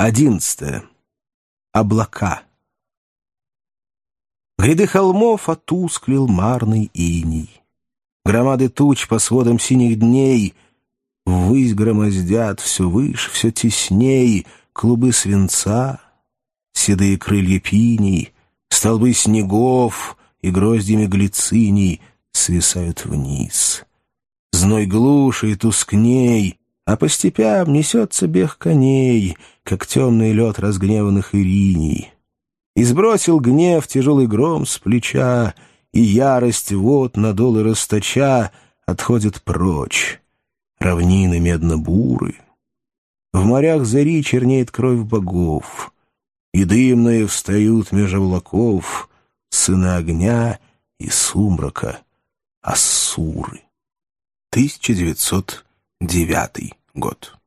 Одиннадцатое. Облака. Гряды холмов отусклил марный иней. Громады туч по сводам синих дней Ввысь громоздят все выше, все тесней Клубы свинца, седые крылья пиней, Столбы снегов и гроздьями глициней Свисают вниз. Зной глуше и тускней, а по степям несется бег коней, как темный лед разгневанных ириней. И сбросил гнев тяжелый гром с плеча, и ярость вот надолы расточа отходит прочь. Равнины медно-буры. В морях зари чернеет кровь богов, и дымные встают меж облаков сыны огня и сумрака, Ассуры. 1909 год.